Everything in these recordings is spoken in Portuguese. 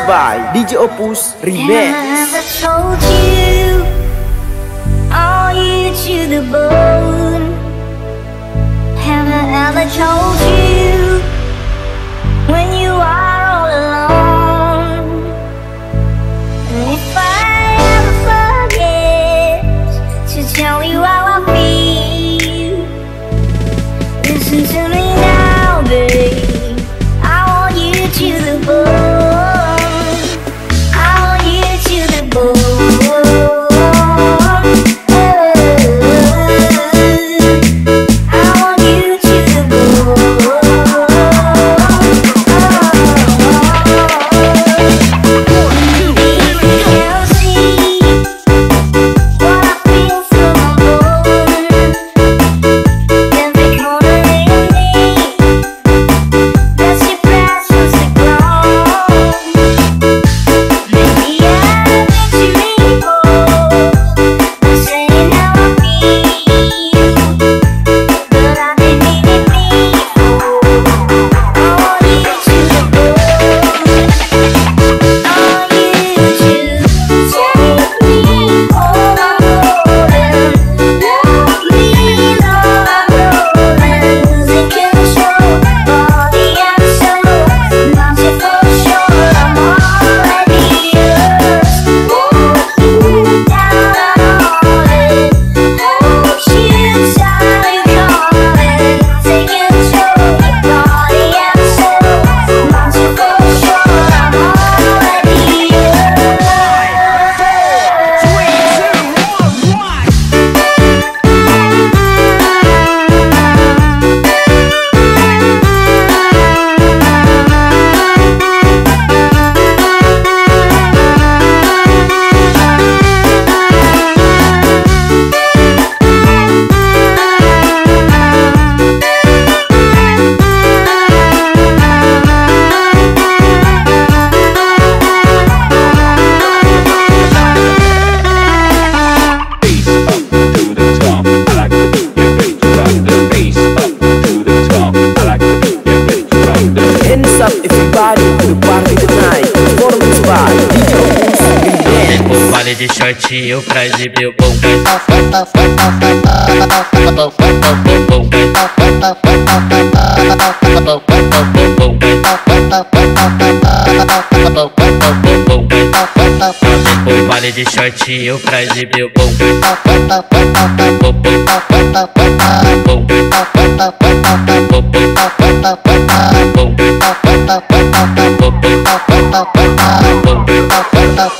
mixed by DJ Opus Remix. Told you all you to the bone. Have I ever told you when you are all alone? And if I ever forget to tell you how I feel, listen to me. baile de shortinho pra exibir o bom O baile de shortinho pra exibir o bumbum. Bum, bum, bum, bum,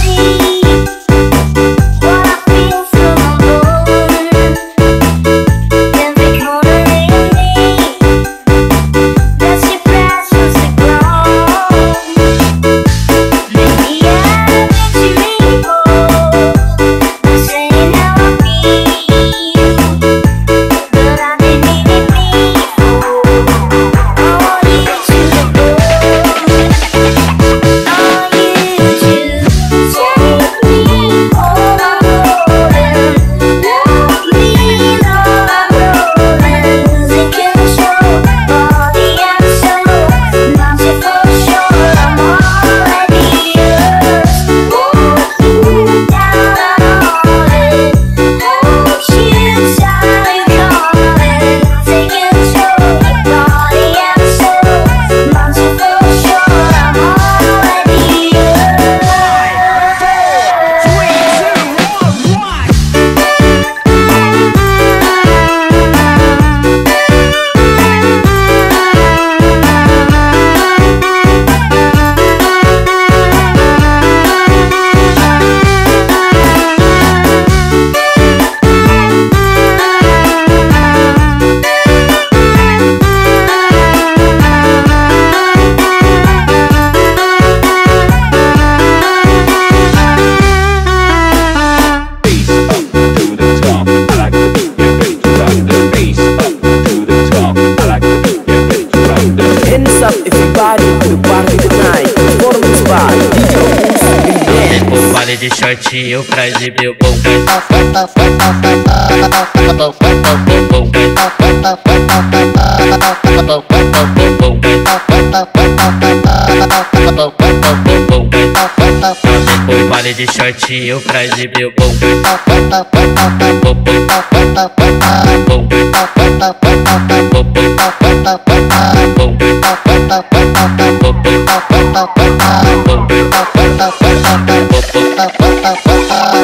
de shortinho pra exibir o bumbum. O de shortinho pra exibir o bumbum. Bum, bum, bum, bum, ah.